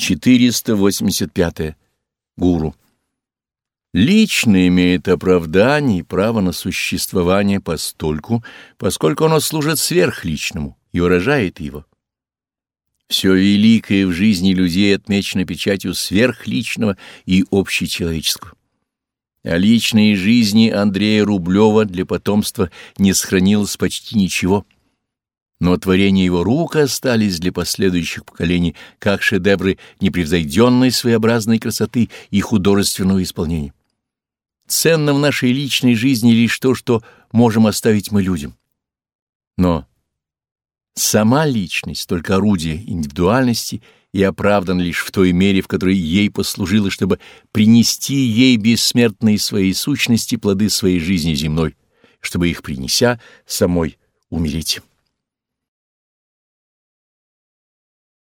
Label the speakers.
Speaker 1: 485. Гуру. Лично имеет оправдание и право на существование постольку, поскольку оно служит сверхличному и выражает его. Все великое в жизни людей отмечено печатью сверхличного и общечеловеческого. О личной жизни Андрея Рублева для потомства не сохранилось почти ничего — но творения его рук остались для последующих поколений как шедевры непревзойденной своеобразной красоты и художественного исполнения. Ценно в нашей личной жизни лишь то, что можем оставить мы людям. Но сама личность, только орудие индивидуальности, и оправдан лишь в той мере, в которой ей послужило, чтобы принести ей бессмертные своей сущности плоды своей жизни земной, чтобы их принеся самой умереть.